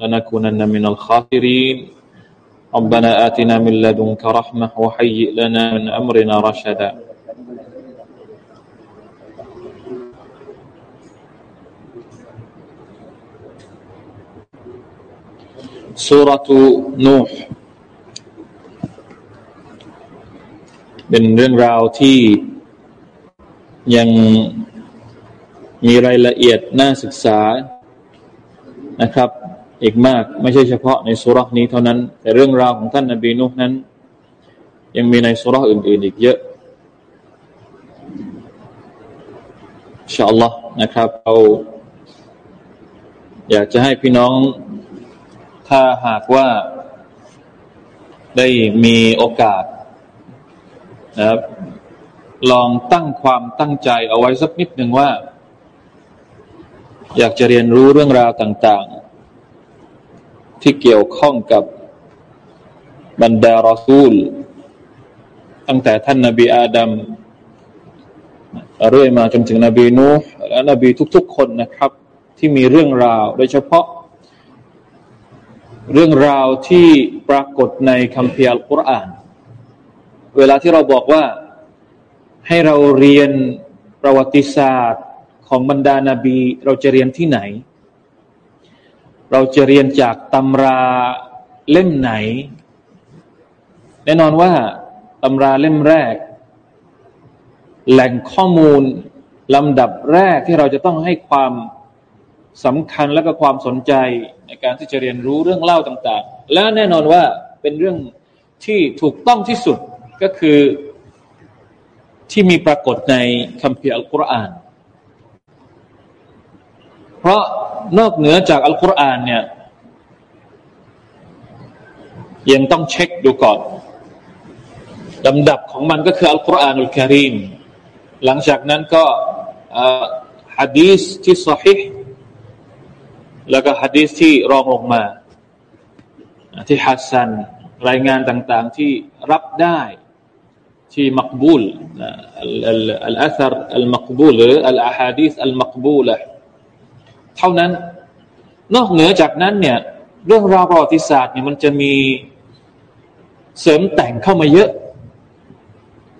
لنكونن من الخاسرين. ربنا آتنا من لدنك رحمة وحيئ لنا من أمرنا رشدا. سورة نوح. เป็นเรื่องราวที่ยังมีรายละเอียดน่าศึกษานะครับ อีกมาก ไม่ใช่เฉพาะในสุรษนี้เท่านั้น แต่เรื่องราวของท่านนบีนุนั้น ยังมีในสุรษอื่น ๆ อีกเยอะอิชาอัลลอฮ์นะครับเราอยากจะให้พี่น้อง ถ้าหากว่าได้มีโอกาสนะครับ ลองตั้งความตั้งใจเอาไว้สักนิดหนึ่งว่า อยากจะเรียนรู้เรื่องราวต่าง ๆ ที่เกี่ยวข้องกับบรรดารอซูล ตั้งแต่ท่านนาบีอาดัมเรื่อยมาจนถึงนบีนูและนบีทุก ๆ คนนะครับ ที่มีเรื่องราว โดยเฉพาะ เรื่องราวที่ปรากฏในคัมภีร์อัลกุรอาน เวลาที่เราบอกว่าให้เราเรียนประวัติศาสตร์ของบรรดานาบี เราจะเรียนที่ไหน เราจะเรียนจากตำราเล่มไหน แน่นอนว่าตำราเล่มแรก แหล่งข้อมูลลำดับแรกที่เราจะต้องให้ความสำคัญและก็ความสนใจในการที่จะเรียนรู้เรื่องเล่าต่าง ๆ และแน่นอนว่าเป็นเรื่องที่ถูกต้องที่สุดก็คือที่มีปรากฏในคัมภีร์อัลกุรอาน เพราะนอกเหนือจากอัลกุรอานเนี่ยยังต้องเช็คดูก่อนลำดับของมันก็คืออัลกุรอานอุลกิริมหลังจากนั้นก็ฮะดีสที่สฮิแล้วก็ฮะดีสที่รองลงมา ที่ฮัสซันรายงานต่างๆที่รับได้ที่มักบูลอัลอัลอัลมักบูลหรืออัลอาฮะดีสอัลมักบูล เท่านั้น นอกเหนือจากนั้นเนี่ย เรื่องราวประวัติศาสตร์เนี่ยมันจะมีเสริมแต่งเข้ามาเยอะ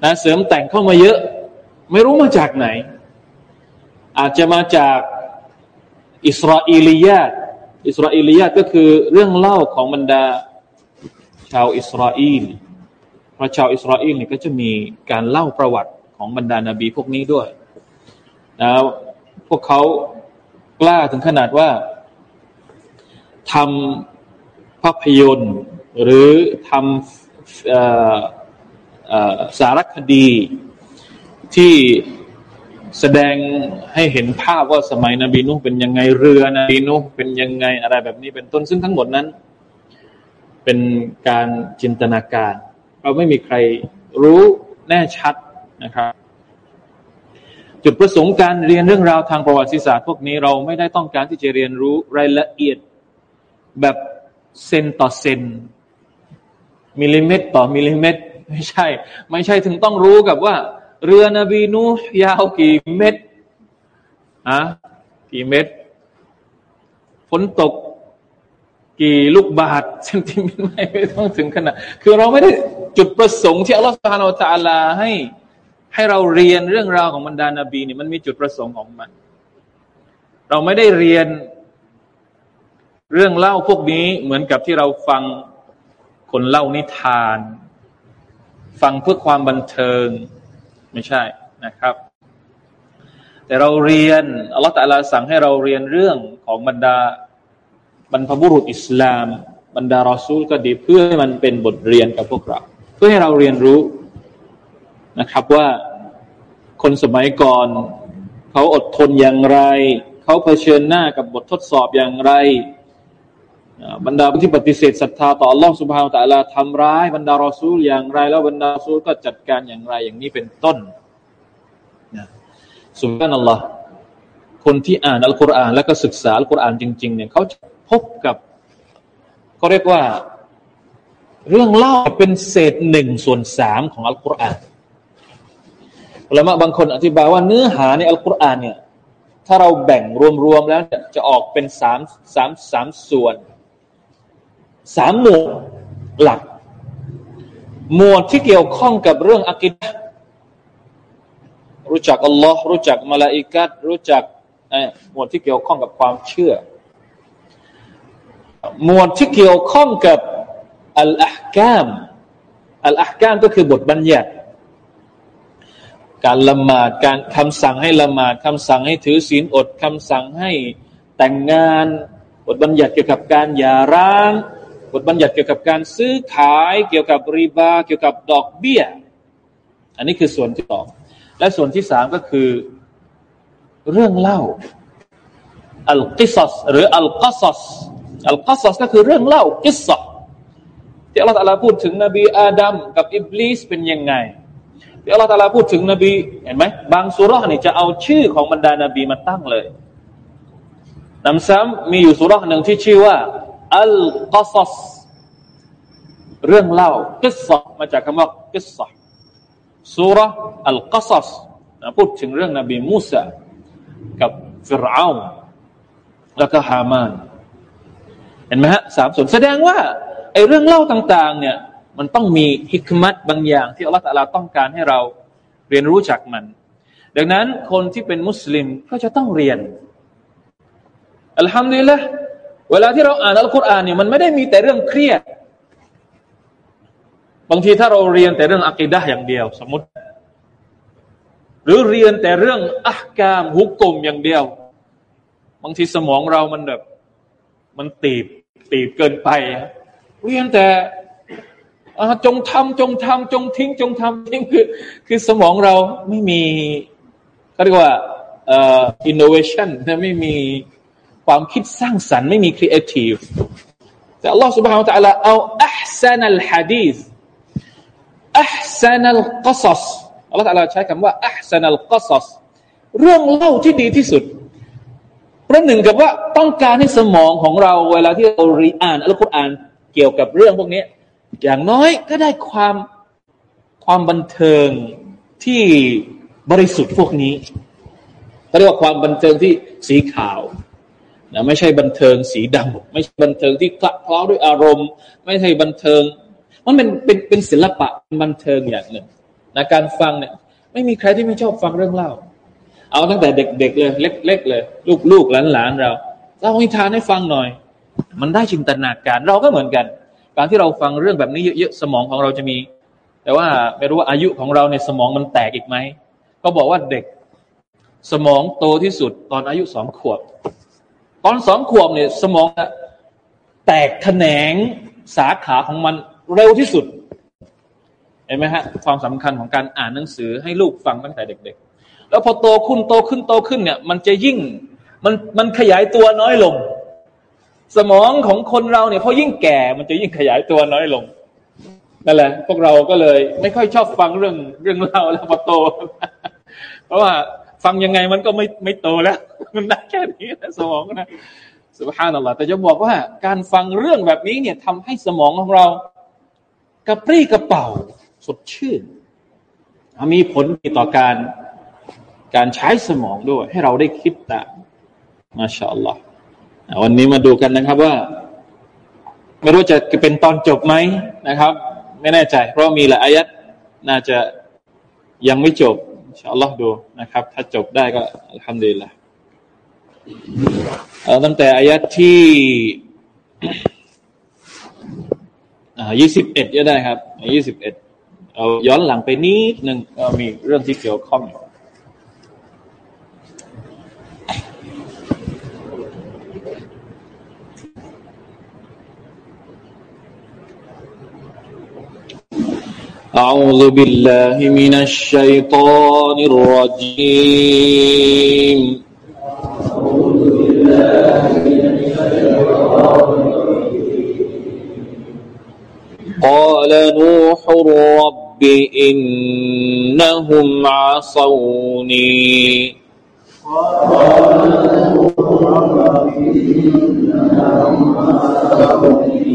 นะเสริมแต่งเข้ามาเยอะ ไม่รู้มาจากไหน อาจจะมาจากอิสราเอลียาตอิสราเอลียาตก็คือเรื่องเล่าของบรรดา ชาวอิสราเอลเพราะชาวอิสราเอลเนี่ยก็จะมีการเล่าประวัติของบรรดานาบีพวกนี้ด้วยนะพวกเขา กล้าถึงขนาดว่าทำภาพยนตร์ หรือทำสารคดีที่แสดงให้เห็นภาพว่าสมัยนบีนุ่เป็นยังไงเรือนบีนุ่เป็นยังไงอะไรแบบนี้เป็นต้นซึ่งทั้งหมดนั้น เป็นการจินตนาการ เราไม่มีใครรู้แน่ชัดนะครับ จุดประสงค์การเรียนเรื่องราวทางประวัติศาสตร์ พวกนี้เราไม่ได้ต้องการที่จะเรียนรู้รายละเอียด แบบเซนต่อเซนมิลลิเมตรต่อมิลลิเมตร ไม่ใช่ ไม่ใช่ถึงต้องรู้กับว่า เรือนบีนูยาวกี่เมตรอะกี่เมตรฝนตกกี่ลูกบาทเซนติเมตรไม่ต้องถึงขนาดคือเราไม่ได้จุดประสงค์ที่อัลลอฮฺสุบฮานาอัลลอฮฺให้ ให้เราเรียนเรื่องราวของบรรดานาบีเนี่ยมันมีจุดประสงค์ของมัน เราไม่ได้เรียนเรื่องเล่าพวกนี้เหมือนกับที่เราฟังคนเล่านิทาน ฟังเพื่อความบันเทิงไม่ใช่นะครับ แต่เราเรียนอัลลอฮฺตะลาสั่งให้เราเรียนเรื่องของบรรดาบรรพบุรุษอิสลาม บรรดารอซูลก็ดีเพื่อให้มันเป็นบทเรียนกับพวกเรา เพื่อให้เราเรียนรู้ นะครับว่าคนสมัยก่อนเขาอดทนอย่างไร เขาเผชิญหน้ากับบททดสอบอย่างไร บรรดาผู้ที่ปฏิเสธศรัทธาต่ออัลลองสุบฮาวตะลาทำร้ายบรรดารอซูลอย่างไร แล้วบรรดารอซูลก็จัดการอย่างไรอย่างนี้เป็นต้นสุบฮานัลลอฮ์คนที่อ่านอัลกุรอาน แล้วก็ศึกษาอัลกุรอานจริง ๆ เนี่ยเขาพบกับก็เรียกว่า เรื่องเล่าเป็นเศษหนึ่งส่วนสามของอัลกุรอาน ล้วมาบางคนอธิบายว่าเนื้อหาในอัลกุรอานเนี่ย ถ้าเราแบ่งรวมๆแล้วจะออกเป็นสามสามสามส่วนสามหมวดหลัก หมวดที่เกี่ยวข้องกับเรื่องอักิดรู้จักอัลลอฮ์รู้จักมาลาอิกัดรู้จักหมวดที่เกี่ยวข้องกับความเชื่อ หมวดที่เกี่ยวข้องกับอัลอาฮกามอัลอาฮกามก็คือบทบัญญัติ การละหมาดการคำสั่งให้ละหมาดคำสั่งให้ถือศีลอดคำสั่งให้แต่งงานบทบัญญัติเกี่ยวกับการหย่าร้างบทบัญญัติเกี่ยวกับการซื้อขายเกี่ยวกับริบาเกี่ยวกับดอกเบี้ย อันนี้คือส่วนที่สองและส่วนที่สามก็คือ เรื่องเล่าอัลกิสสหรืออัลกัสสالقصص ก็คือเรื่องเล่า قصص ที่อัลลอฮฺพูดถึงนบีอาดัมกับอิบลิสเป็นยังไง ที่อัลลอฮฺพูดถึงนบีเห็นไหมบางสุรานี่จะเอาชื่อของบรรดานบีมาตั้งเลยหนำซ้ำมีอยู่สุราหนึ่งที่ชื่อว่าالقصص เรื่องเล่า قصة มาจากคำว่า قصة سورة القصص พูดถึงเรื่องนบีมูซากับฟิรเอาแล้วก็ฮามานเห็นไหมฮะสามส่วนแสดงว่าไอ้เรื่องเล่าต่าง ๆ เนี่ย มันต้องมีฮิกมัตบางอย่างที่อัลลอฮฺต้องการให้เราเรียนรู้จากมัน ดังนั้นคนที่เป็นมุสลิมก็จะต้องเรียนอัลฮัมดุลิลละเวลาที่เราอ่านอัลกุรอานเนี่ยมันไม่ได้มีแต่เรื่องเครียด บางทีถ้าเราเรียนแต่เรื่องอักีดะอย่างเดียว สมมติ หรือเรียนแต่เรื่องأحكام حكم อย่างเดียว บางทีสมองเรามันแบบ มันตีบตีบเกินไป เรียนแต่ จงทำจงทำจงทิ้ง จงทำทิ้งคือ คือสมองเราไม่มีเขาเรียกว่าเอ่อ innovation นะไม่มีความคิดสร้างสรรค์ไม่มีครีเอทีฟแต่ Allah سبحانه และ تعالى เอา أحسن الحديث أحسن القصص Allah تعالى ใช้คำว่า أحسن القصص เรื่องเล่าที่ดีที่สุดประหนึ่งกับว่าต้องการให้สมองของเรา เวลาที่เราเรียนอ่านอัลกุรอานเกี่ยวกับเรื่องพวกนี้ อย่างน้อยก็ได้ความความบันเทิงที่บริสุทธิ์พวกนี้เรียกว่าความบันเทิงที่สีขาวนะไม่ใช่บันเทิงสีดำไม่ใช่บันเทิงที่คละเคล้าด้วยอารมณ์ ไม่ใช่บันเทิง มันเป็นเป็นเป็นศิลปะบันเทิงอย่างหนึ่งนะการฟังเนี่ย ไม่มีใครที่ไม่ชอบฟังเรื่องเล่า เอาตั้งแต่เด็กๆเลย เล็ก ๆ เลย ลูกๆหลานๆเราเล่านิทานให้ฟังหน่อย มันได้จินตนาการเราก็เหมือนกัน การที่เราฟังเรื่องแบบนี้เยอะๆสมองของเราจะมี แต่ว่าไม่รู้ว่าอายุของเราในสมองมันแตกอีกไหมก็บอกว่าเด็กสมองโตที่สุดตอนอายุสองขวบ ตอนสองขวบเนี่ย สมองแตกแขนงสาขาของมันเร็วที่สุดเห็นไหมฮะความสำคัญของการอ่านหนังสือให้ลูกฟังตั้งแต่เด็ก ๆ แล้วพอโตขึ้นโตขึ้นโตขึ้นเนี่ย มันจะยิ่งมันมันขยายตัวน้อยลง สมองของคนเราเนี่ยพอยิ่งแก่มันจะยิ่งขยายตัวน้อยลงนั่นแหละ พวกเราก็เลย ไม่ค่อยชอบฟังเรื่องเรื่องเล่าแล้วพอโต เพราะว่าฟังยังไงมันก็ไม่ไม่โตแล้ว มันได้แค่นี้นะสมองนะสุภาพนั่นแหละแต่จะบอกว่าการฟังเรื่องแบบนี้เนี่ยทำให้สมองของเรากระปรี้กระเป๋าสดชื่น มีผลต่อการการใช้สมองด้วย ให้เราได้คิดตามมาชาอัลลอฮ์ วันนี้มาดูกันนะครับว่า ไม่รู้จะเป็นตอนจบไหมนะครับ ไม่แน่ใจ เพราะมีหลายอายัดน่าจะยังไม่จบชอัลลอฮ์ดูนะครับ ถ้าจบได้ก็ทำดีละเอาตั้งแต่อายัดที่ยี่สิบเอ็ดก็ได้ครับยี่สิบเอ็ดเอาย้อนหลังไปนิดหนึ่งมีเรื่องที่เกี่ยวข้องอยู่ أعوذ بالله من الشيطان الرجيم. قال نوح رب إنهم عصوني. قال نوح رب إنهم عصوني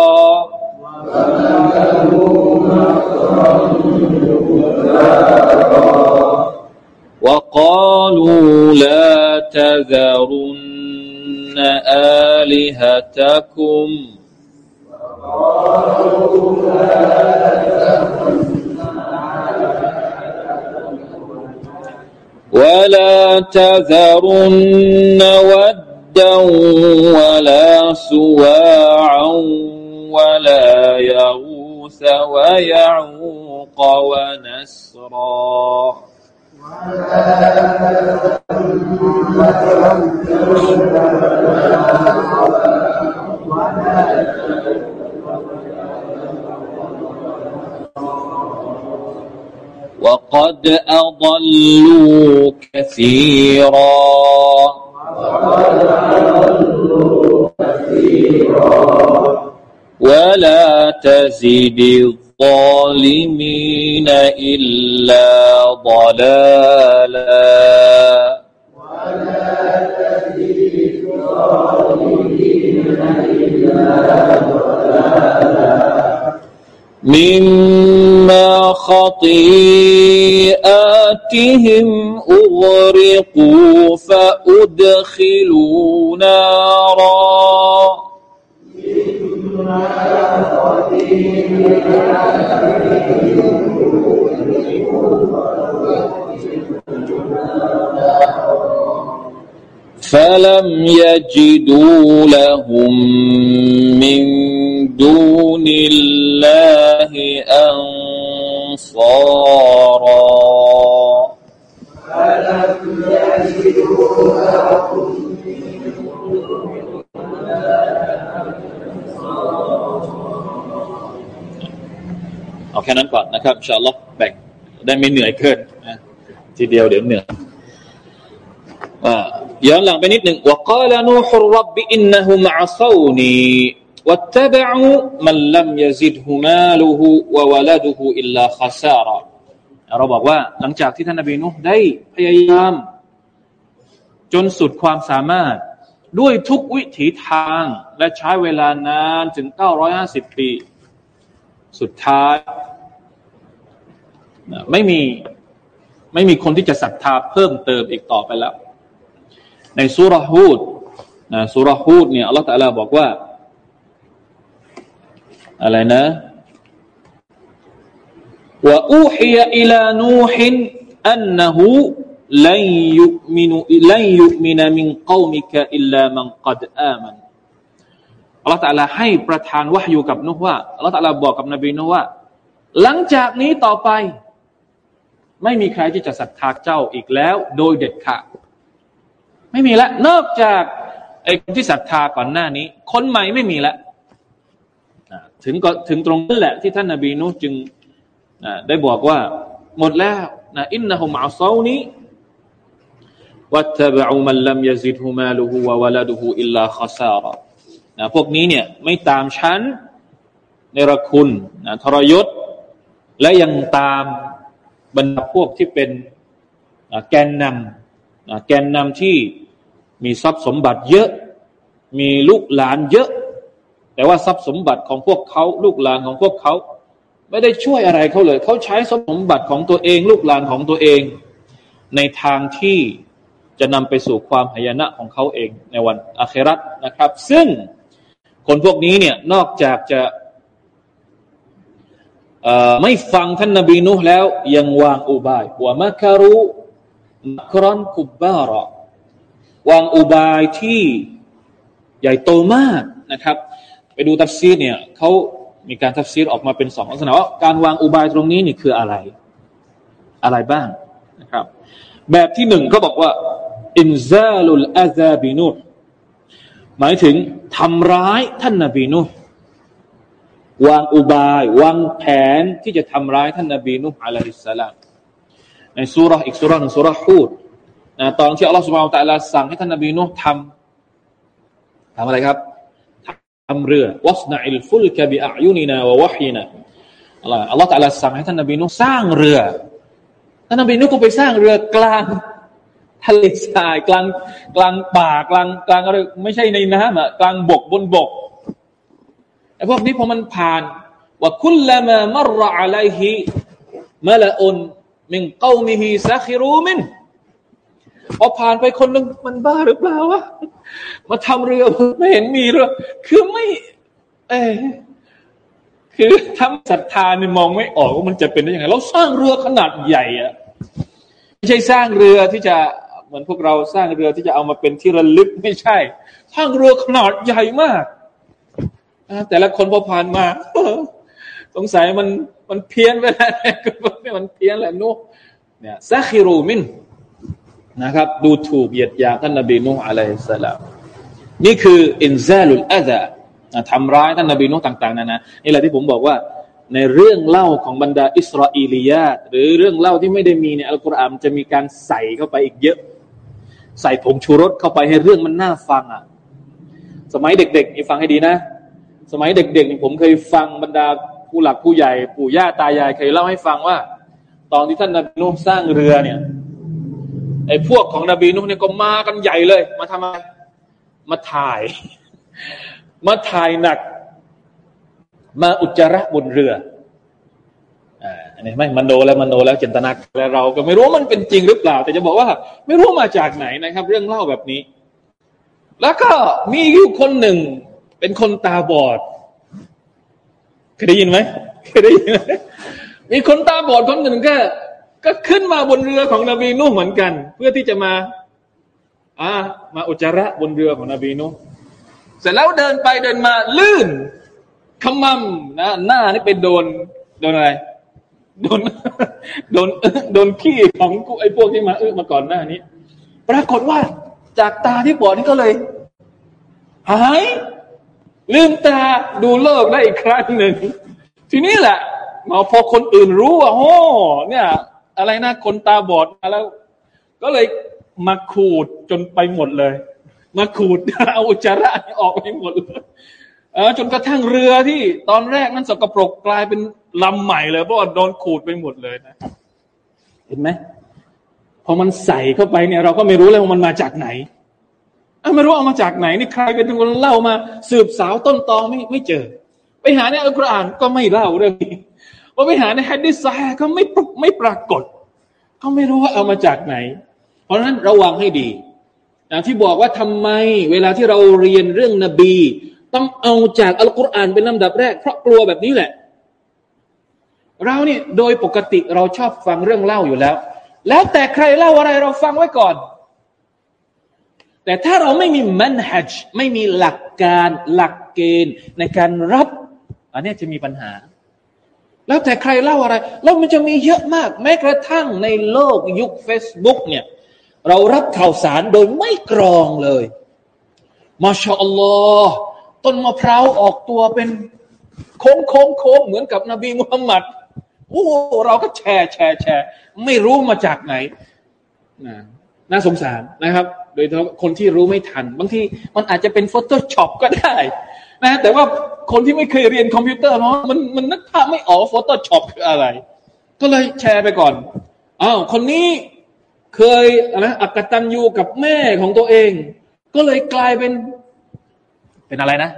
وقالوا لا تذرن آلهتكم. ولا تذرن ودا ولا سواعا ولا يغوث ويعوق ونسرا. وقد أضلوا كثيرا. ولا تزد الظالمين إلا ضلالا. مما خطيئاتهم أغرقوا فأدخلوا نارا. فلم يجدوا لهم من دون الله أنصارا فلم يجدوا لهم เอาแค่นั้นก่อนนะครับชาล็อกแบ่งได้ไม่เหนื่อยเกินนะทีเดียวเดี๋ยวเหนื่อยย้อนหลังไปนิดหนึ่งว่าก้ลนูฮุรับบอินนะฮุมะซูนีวัตตบะอูมันลัมยซิดฮุมาลูฮูวะวลาดูฮูอิลลาขัซาระเราบอกว่าหลังจากที่ท่านนบีนุห์ได้พยายาม จนสุดความสามารถ ด้วยทุกวิถีทางและใช้เวลานานถึง 950 ปี สุดท้ายไม่มีไม่มีคนที่จะศรัทธาเพิ่มเติมอีกต่อไปแล้ว ในสุรฮูดนะสุรฮูดเนี่ยอัลลอฮฺตะลาบอกว่า อะไรนะว่าอูฮียอิลานูฮินอันนหูลันยุมินลันยุมินมินกอมิกอิลลามันกัดอามัน อัลลอฮฺตะลาให้ประทานวะฮยูกับนุว่าอัลลอฮฺตะลาบอกกับนบีนุว่า หลังจากนี้ต่อไป ไม่มีใครที่จะศรัทธาเจ้าอีกแล้ว โดยเด็ดขาดไม่มีละนอกจากไอ้คนที่ศรัทธาก่อนหน้านี้ คนใหม่ไม่มีละถึงก็ถึงตรงนั้นแหละที่ท่านนบีนุจึงได้บอกว่า หมดแล้วนะอินนะฮุมอัลซานีวัตตบะอุมันลัมยซิดฮุมาลุฮุวะวะลาดุฮุอิลลาขซาระ นะพวกนี้เนี่ยไม่ตามชั้นในรคุณนะทรยศ และยังตามบรรดาพวกที่เป็นแกนนำแกนนำที่มีทรัพย์สมบัติเยอะ มีลูกหลานเยอะ แต่ว่าทรัพย์สมบัติของพวกเขาลูกหลานของพวกเขา ไม่ได้ช่วยอะไรเขาเลย เขาใช้ทรัพสมบัติของตัวเอง ลูกหลานของตัวเอง ในทางที่จะนำไปสู่ความหายนะของเขาเองในวันอาคราตนะครับ ซึ่ง คนพวกนี้เนี่ยนอกจากจะไม่ฟังท่านนบีนุแล้ว ยังวางอุบายว่ามัคารุมักรอนคุบบาระวางอุบายที่ใหญ่โตมากนะครับ ไปดูตัฟซีเนี่ยเขามีการทักซีรออกมาเป็นสองลักษณะว่าการวางอุบายตรงนี้นี่คืออะไร อะไรบ้างนะครับ แบบที่หนึ่งก็บอกว่าอินซาลุลอาซาบินุ หมายถึงทำร้ายท่านนบีนุวางอุบายวางแผนที่จะทำร้ายท่านนบีนุอะลัยฮิสสลามในสุรอีกสุรหนึ่งสุรฮูดนะตอนที่อัลลอฮฺสุบฮานตะลาสั่งให้ท่านนบีนุทำทำอะไรครับทำเรือวัสนาอิลฟุลกบิอายุนีนาวะวะฮีนาอัลลอฮฺอัลลอฮฺตะลาสั่งให้ท่านนบีนุสร้างเรือท่านนบีนุก็ไปสร้างเรือกลาง ทะเลทรายกลางกลางป่ากลางกลางอะไรไม่ใช่ในน้ำอะกลางบกบนบกไอ้พวกนี้พอมันผ่านว่าคุลละมามรอะลัยฮิมะละอุนมิงกอมิฮิซัคิรูมินพอผ่านไปคนนึงมันบ้าหรือเปล่าวะมาทำเรือไม่เห็นมีเรือคือไม่ เออคือทำศรัทธาเนี่ยมองไม่ออกว่ามันจะเป็นได้ยังไงเราสร้างเรือขนาดใหญ่อะไม่ใช่สร้างเรือที่จะ เหมือนพวกเราสร้างเรือที่จะเอามาเป็นที่ระลึกไม่ใช่สร้างเรือขนาดใหญ่มากแต่ละคนพอผ่านมาสงสัยมันมันเพี้ยนไปแล้วมันเพี้ยนแหละนุเนี่ยซาคิรูมินนะครับ ดูถูกเหยียดหยามท่านนบีนุอะลัยฮิสสลามนี่คืออินซาลุลอาซาทำร้ายท่านนบีนุต่างๆนะนะนี่แหละที่ผมบอกว่า ในเรื่องเล่าของบรรดาอิสราเอลียาหรือเรื่องเล่าที่ไม่ได้มีในอัลกุรอานจะมีการใส่เข้าไปอีกเยอะ ใส่ผงชูรสเข้าไปให้เรื่องมันน่าฟังอะ สมัยเด็กๆนี่ฟังให้ดีนะ สมัยเด็กๆผมเคยฟังบรรดาผู้หลักผู้ใหญ่ ปู่ย่าตายายเคยเล่าให้ฟังว่า ตอนที่ท่านนบีนุสร้างเรือเนี่ยไอ้พวกของนบีนุเนี่ยก็มากันใหญ่เลย มาทำอะไมมาถ่าย มาถ่ายหนัก มาอุจจาระบนเรือ นี้ไม่มันโนแล้วมันโนแล้วเจตนาแล้วเราก็ไม่รู้มันเป็นจริงหรือเปล่า แต่จะบอกว่า ไม่รู้มาจากไหนนะครับ เรื่องเล่าแบบนี้ แล้วก็มีอยู่คนหนึ่ง เป็นคนตาบอดเคยได้ยินไหมเคยได้ยินไหมมีคนตาบอดคนหนึ่งก็ ก็ขึ้นมาบนเรือของนบีนุ่เหมือนกัน เพื่อที่จะมา อ่า มาอุจจาระบนเรือของนบีนุ่เสร็จแล้วเดินไปเดินมาลื่นขมำนะหน้านี่เป็นโดนโดนอะไร โดนโดนโดนขี้ของไอ้พวกที่มาเอึมาก่อนหน้านี้ ปรากฏว่าจากตาที่บอดนี่ก็เลย หาย ลืมตาดูโลกได้อีกครั้งหนึ่ง ทีนี้แหละมาพอคนอื่นรู้ว่าโอ้เนี่ย อะไรนะคนตาบอดมาแล้ว ก็เลยมาขูดจนไปหมดเลย มาขูดเอาอุจจาระออกไปหมดเลยจนกระทั่งเรือที่ตอนแรกนั้นสกปรกกลายเป็น ลำใหม่เลยเพราะว่าโดนขูดไปหมดเลยนะเห็นไหมพอมันใส่เข้าไปเนี่ย เราก็ไม่รู้เลยว่ามันมาจากไหนไม่รู้เอามาจากไหนนี่ใครเป็นคนเล่ามาสืบสาวต้นตอไม่ไม่เจอ ไปหาในอัลกุรอานก็ไม่เล่าเรื่องนี้พอไปหาในฮัดดิสซาก็ไม่ไม่ปรากฏ ก็ไม่รู้ว่าเอามาจากไหน เพราะฉะนั้นระวังให้ดีอย่างที่บอกว่าทำไมเวลาที่เราเรียนเรื่องนบี ต้องเอาจากอัลกุรอานเป็นลำดับแรก เพราะกลัวแบบนี้แหละ เราเนี่ยโดยปกติเราชอบฟังเรื่องเล่าอยู่แล้ว แล้วแต่ใครเล่าอะไรเราฟังไว้ก่อน แต่ถ้าเราไม่มีมันฮัจไม่มีหลักการหลักเกณฑ์ในการรับ อันนี้จะมีปัญหา แล้วแต่ใครเล่าอะไร แล้วมันจะมีเยอะมาก แม้กระทั่งในโลกยุค Facebook เนี่ยเรารับข่าวสารโดยไม่กรองเลยมาชาอัลลอฮ์ต้นมะพร้าวออกตัวเป็นโค้งโค้งโค้งเหมือนกับนบีมุฮัมมัด โอ้เราก็แชร์แชร์แชร์ไม่รู้มาจากไหนนะน่าสงสารนะครับ โดยเฉพาะคนที่รู้ไม่ทัน บางทีมันอาจจะเป็น Photoshop ก็ได้นะแต่ว่าคนที่ไม่เคยเรียนคอมพิวเตอร์เนาะมันมันนึกภาพไม่ออก Photoshop คืออะไร ก็เลยแชร์ไปก่อนอ้าวคนนี้เคยนะอกตัญญูกับแม่ของตัวเอง ก็เลยกลายเป็น เป็นอะไรนะ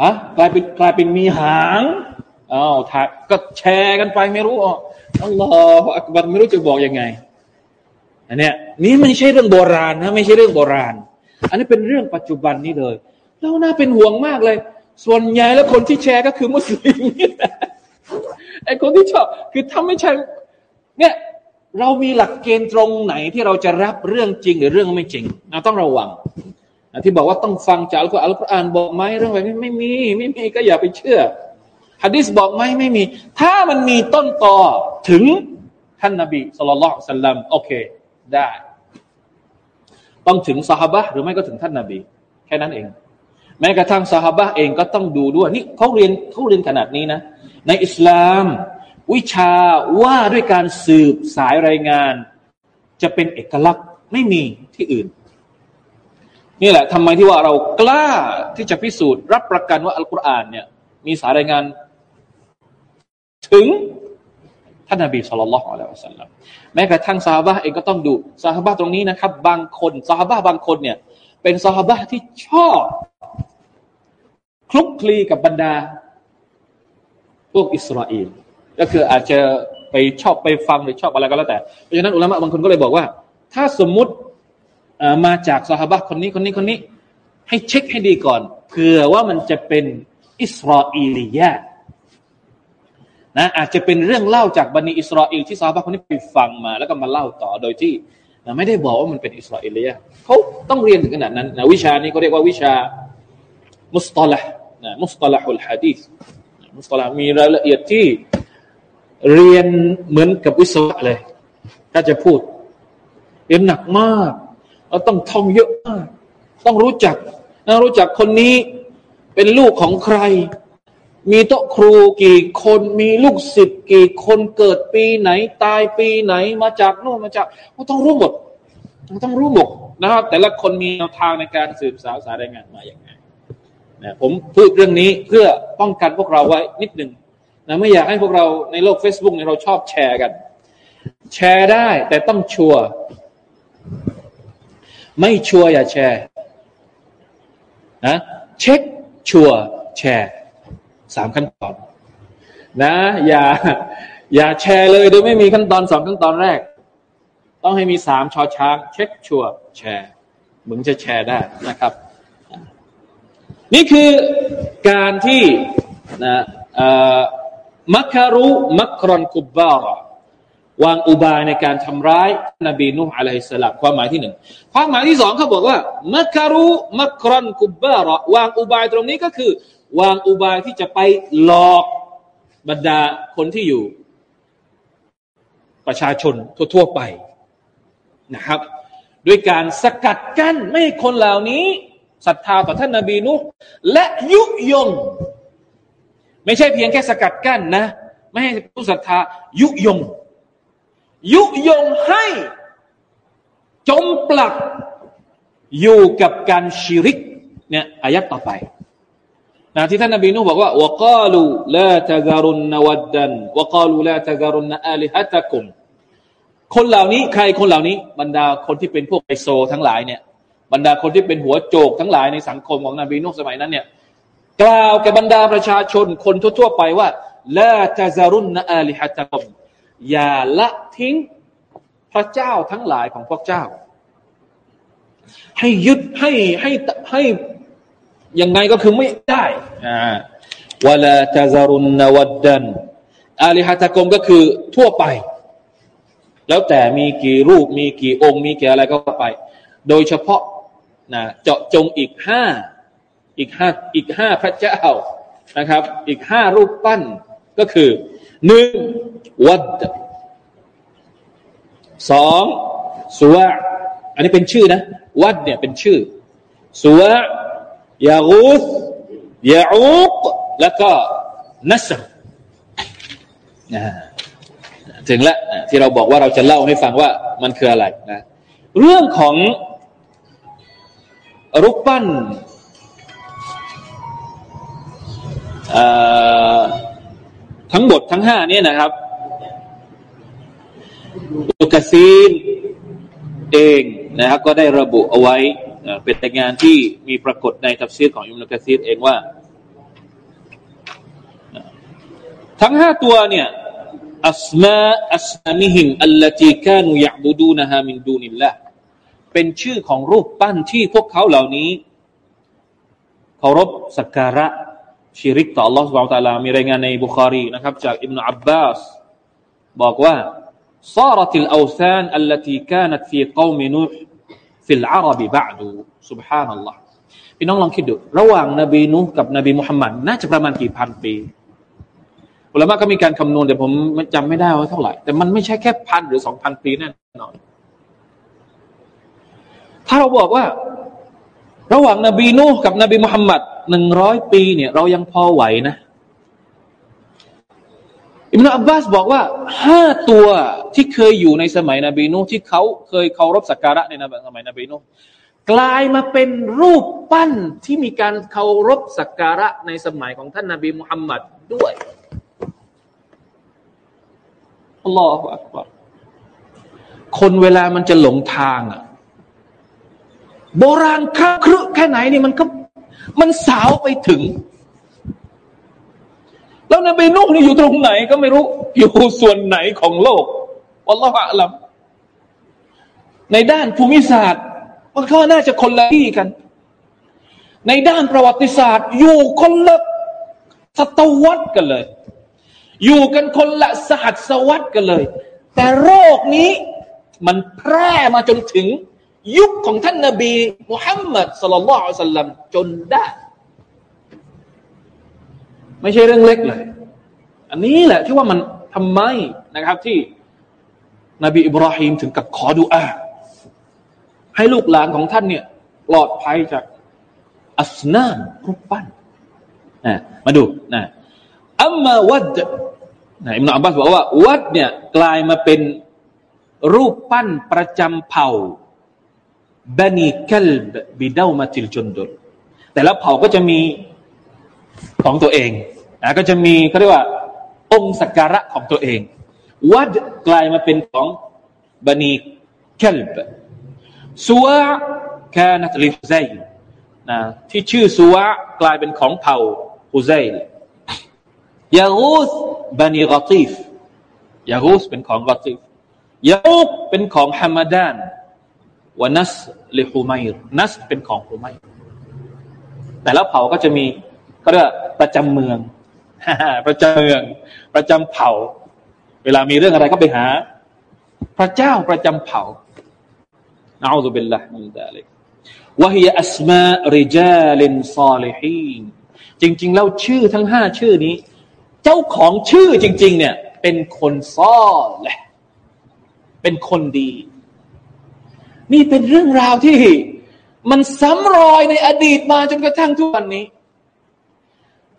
อะกลายเป็นกลายเป็นมีหาง อ้าวถ่ายก็แชร์กันไปไม่รู้อ๋ออัลลอฮฺอักบัรไม่รู้จะบอกยังไงอันเนี้ยนี่ไม่ใช่เรื่องโบราณนะไม่ใช่เรื่องโบราณ อันนี้เป็นเรื่องปัจจุบันนี้เลย แล้วน่าเป็นห่วงมากเลย ส่วนใหญ่แล้วคนที่แชร์ก็คือมุสลิมไอ้คนที่ชอบคือถ้าไม่ใช่เนี่ยเรามีหลักเกณฑ์ตรงไหนที่เราจะรับเรื่องจริงหรือเรื่องไม่จริงเราต้องระวังที่บอกว่าต้องฟังจากอัลกุรอานอัลกุรอานบอกไหมเรื่องแบบนี้ไม่มีไม่มีก็อย่าไปเชื่อ ฮะดิษบอกไหมไม่มี ถ้ามันมีต้นต่อถึงท่านนบีสุลต่านสัลลัมโอเค ได้ ต้องถึงสหบะหรือไม่ก็ถึงท่านนบี แค่นั้นเอง แม้กระทั่งสหบะเองก็ต้องดูด้วย นี่เขาเรียนเขาเรียนขนาดนี้นะ ในอิสลาม วิชาว่าด้วยการสืบสายรายงาน จะเป็นเอกลักษณ์ไม่มีที่อื่น นี่แหละทำไมที่ว่าเรากล้าที่จะพิสูจน์รับประกันว่าอัลกุรอานเนี่ยมีสายรายงาน ถึงท่านนบีสุลต่านละอัลลอฮฺสัลลัมแม้กระทั่งซาบะเองก็ต้องดูซาบะตรงนี้นะครับ บางคนซาบะบางคนเนี่ย เป็นซาบะที่ชอบคลุกคลีกับบรรดา พวกอิสราเอลก็คืออาจจะไปชอบไปฟังหรือชอบอะไรก็แล้วแต่เพราะฉะนั้นอุลามะบางคนก็เลยบอกว่า ถ้าสมมุติมาจากสหบะคนนี้คนนี้คนนี้ ให้เช็คให้ดีก่อนเผื่อว่ามันจะเป็นอิสราเอลียะ นะอาจจะเป็นเรื่องเล่าจากบันิอิสราเอลที่ซาบะคนนี้ไปฟังมา แล้วก็มาเล่าต่อโดยที่นะไม่ได้บอกว่ามันเป็นอิสราเอลียเขาต้องเรียนถึงขนาดนั้นนะวิชานี้ก็เรียกว่าวิชามุสตาลนะมุสตละฮุลฮะดีษมุสตละมีรายละเอียดที่เรียนเหมือนกับวิศวะเลย ถ้าจะพูดเรียนหนักมากเราต้องท่องเยอะมาก ต้องรู้จักนะรู้จักคนนี้เป็นลูกของใคร มีโต๊ะครูกี่คน มีลูกศิษย์กี่คนเกิดปีไหน ตายปีไหนมาจากโน่นมาจากเราต้องรู้หมดเราต้องรู้หมดนะครับ แต่ละคนมีแนวทางในการสืบสาวสารายงานมาอย่างไงนะผมพูดเรื่องนี้เพื่อป้องกันพวกเราไว้นิดหนึ่งนะไม่อยากให้พวกเราในโลก Facebook เนี่ยเราชอบแชร์กัน แชร์ได้แต่ต้องชัวร์ไม่ชัวร์อย่าแชร์นะเช็คชัวร์แชร์ สามขั้นตอน นะ อย่า อย่าแชร์เลยโดยไม่มีขั้นตอนสองขั้นตอนแรก ต้องให้มีสามชอช้าง เช็คชัวร์แชร์มึงจะแชร์ได้นะครับ นี่คือการที่นะมักคารุมักรอนกุบบาระวางอุบายในการทำร้ายนบีนุฮ์อะลัยฮิสลามความหมายที่หนึ่งความหมายที่สองเขาบอกว่ามักคารุมักรอนกุบบาระวางอุบายตรงนี้ก็คือ วางอุบายที่จะไปหลอกบรรดาคนที่อยู่ ประชาชนทั่วๆไปนะครับ ด้วยการสกัดกั้นไม่ให้คนเหล่านี้ศรัทธาต่อท่านนาบีนุและยุยง ไม่ใช่เพียงแค่สกัดกั้นนะ ไม่ให้ผู้ศรัทธายุยง ยุยงให้จมปลักอยู่กับการชิริกเนี่ยอายัดต่อไป นะที่ท่านนบีนูบอกว่าวกาลูลาตะการุนนวัดดันวกาลูลาตะการุนอาลิฮัตะกุมคนเหล่านี้ใครคนเหล่านี้ บรรดาคนที่เป็นพวกไอโซ ทั้งหลายเนี่ย บรรดาคนที่เป็นหัวโจกทั้งหลายในสังคมของนบีนูสมัยนั้นเนี่ยกล่าวแก่บรรดาประชาชนคนทั่วๆไปว่าลาตะการุนอาลิฮัตะกุมอย่าละทิ้งพระเจ้าทั้งหลายของพวกเจ้า ให้ยึดให้ให้ให้ ยังไงก็คือไม่ได้อ่าวลาตาซารุนนวัดดันอาลิฮัตกรมก็คือทั่วไป แล้วแต่มีกี่รูปมีกี่องค์ มีกี่อะไรก็ไป โดยเฉพาะนะเจาะจงอีกห้าอีกห้าอีกห้าพระเจ้านะครับ อีกห้ารูปปั้นก็คือหนึ่งวัดสองสุวะอันนี้เป็นชื่อนะ วัดเนี่ยเป็นชื่อสุวะ ยากูสยาอูกแล้วก็นัสถึงแล้วที่เราบอกว่าเราจะเล่าให้ฟังว่ามันคืออะไรนะ เรื่องของรูปปั้นทั้งหมดทั้งห้านี้นะครับอุกซีนเองนะครับ ก็ได้ระบุเอาไว้ เป็นแต่งานที่มีปรากฏในทัฟซีรของอิมนุกซีรเองว่า ทั้งห้าตัวเนี่ยอัสมาอัสมามิหิมอัลลตีกานุยะบูดูนะฮามินดูนิลละเป็นชื่อของรูปปั้นที่พวกเขาเหล่านี้เคารพสักการะชิริกต่อ Allah سبحانه และ تعالى มีรายงานในบุคารีนะครับจากอิบนาอับบาสบอกว่า صارت الأوثان التي كانت في قوم نوح ฟิลอาหรับบะดูสุบฮานัลลอฮ์พี่น้องลองคิดดู ระหว่างนบีนูกับนบีมุฮัมมัดน่าจะประมาณกี่พันปีอุลามะก็มีการคำนวณแต่ผมจำไม่ได้ว่าเท่าไหร่ แต่มันไม่ใช่แค่พันหรือสองพันปีแน่นอน ถ้าเราบอกว่า ระหว่างนบีนูกับนบีมุฮัมมัดหนึ่งร้อยปีเนี่ย เรายังพอไหวนะ อิมนาอับบาสบอกว่าห้าตัวที่เคยอยู่ในสมัยนบีนูที่เขาเคยเคารพสักการะในสมัยนบีนูกลายมาเป็นรูปปั้นที่มีการเคารพสักการะในสมัยของท่านนบีมุฮัมมัดด้วยอัลลอฮฺอักบารคนเวลามันจะหลงทางอะโบราณคาครึแค่ไหนนี่มันก็มันสาวไปถึง แล้วนบีนุกนี่อยู่ตรงไหนก็ไม่รู้ อยู่ส่วนไหนของโลกอัลลอฮฺอัลลัมในด้านภูมิศาสตร์ มันก็น่าจะคนละที่กัน ในด้านประวัติศาสตร์ อยู่คนละศตวรรษกันเลย อยู่กันคนละสหัสวรรษกันเลย แต่โรคนี้มันแพร่มาจนถึงยุคของท่านนาบีมุฮัมมัดสลลัลลอฮุสัลลัมจนได้ ไม่ใช่เรื่องเล็กเลย อันนี้แหละที่ว่ามันทำไมนะครับที่นบีอิบราฮิมถึงกับขอดุอาให้ลูกหลานของท่านเนี่ยปลอดภัยจากอัสนานรูปปั้นนะมาดูนะอัมมาวัดนะอิมนาอับบาสบอกว่าวัดเนี่ยกลายมาเป็นรูปปั้นประจำเผ่าบันีคัลบบิดาวมาติลจนดุลแต่ละเผ่าก็จะมี ของตัวเองนะก็จะมีเขาเรียกว่า องค์สักการะของตัวเอง วัดกลายมาเป็นของบันีคลบซัวแค่นัตลิฮุไซนะที่ชื่อซัวกลายเป็นของเผ่าฮุไซยากูสบันีกอตีฟยากูสเป็นของกอตีฟยาอูบเป็นของฮามาดานวานัสลิฮูไมร์นัสเป็นของฮูไมร์แต่และเผ่าก็จะมี ก็เรียกประจำเมืองประจำเมือง ประจำเผ่า เวลามีเรื่องอะไรก็ไปหา พระเจ้าประจำเผ่านะอูซุบิลละมินดาลิกวะฮีอัสมาริจาลินซาลิฮีนจริง ๆ แล้วชื่อทั้งห้าชื่อนี้ เจ้าของชื่อจริง ๆ เนี่ย เป็นคนซ่อแหละเป็นคนดี นี่เป็นเรื่องราวที่ มันซ้ำรอยในอดีตมาจนกระทั่งทุกวันนี้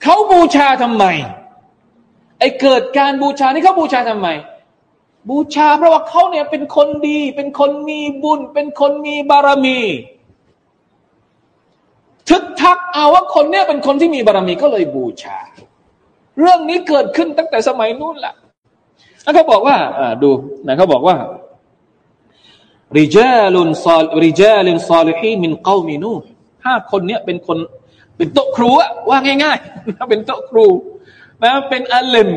เขาบูชาทำไมไอ้เกิดการบูชานี่เขาบูชาทำไม บูชาเพราะว่าเขาเนี่ยเป็นคนดี เป็นคนมีบุญ เป็นคนมีบารมี ทึกทักเอาว่าคนเนี่ยเป็นคนที่มีบารมีก็เลยบูชา เรื่องนี้เกิดขึ้นตั้งแต่สมัยนู้นแหละแล้วเขาบอกว่าอดูนะเขาบอกว่าริจาลุนซอลริจาลุนซอลิฮีมินกามินูห้าคนเนี้ยเป็นคน เป็นโต๊ะครูอะว่าง่ายๆนะเป็นโต๊ะครูนะเป็นอาเลม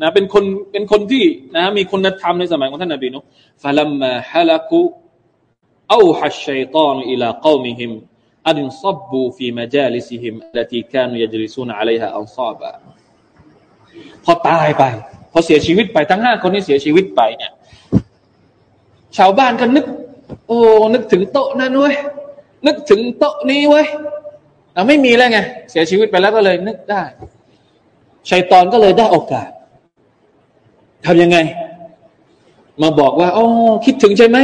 นะเป็นคนเป็นคนที่นะมีคุณธรรมในสมัยของท่านนบีนุฟะลัมมาฮะลักุأوحى الشيطان إلى قومهم أن انصبوا في مجالسهم التي كانوا يجلسون عليها أنصابا พอตายไป พอเสียชีวิตไปทั้งห้าคนที่เสียชีวิตไปเนี่ยชาวบ้านก็นึก โอ้นึกถึงโต๊ะนั้นเว้ยนึกถึงโต๊ะนี้เว้ย เราไม่มีแล้วไงเสียชีวิตไปแล้วก็เลยนึกได้ชัยตอนก็เลยได้โอกาสทำยังไง มาบอกว่าอ๋อคิดถึงใช่ไหม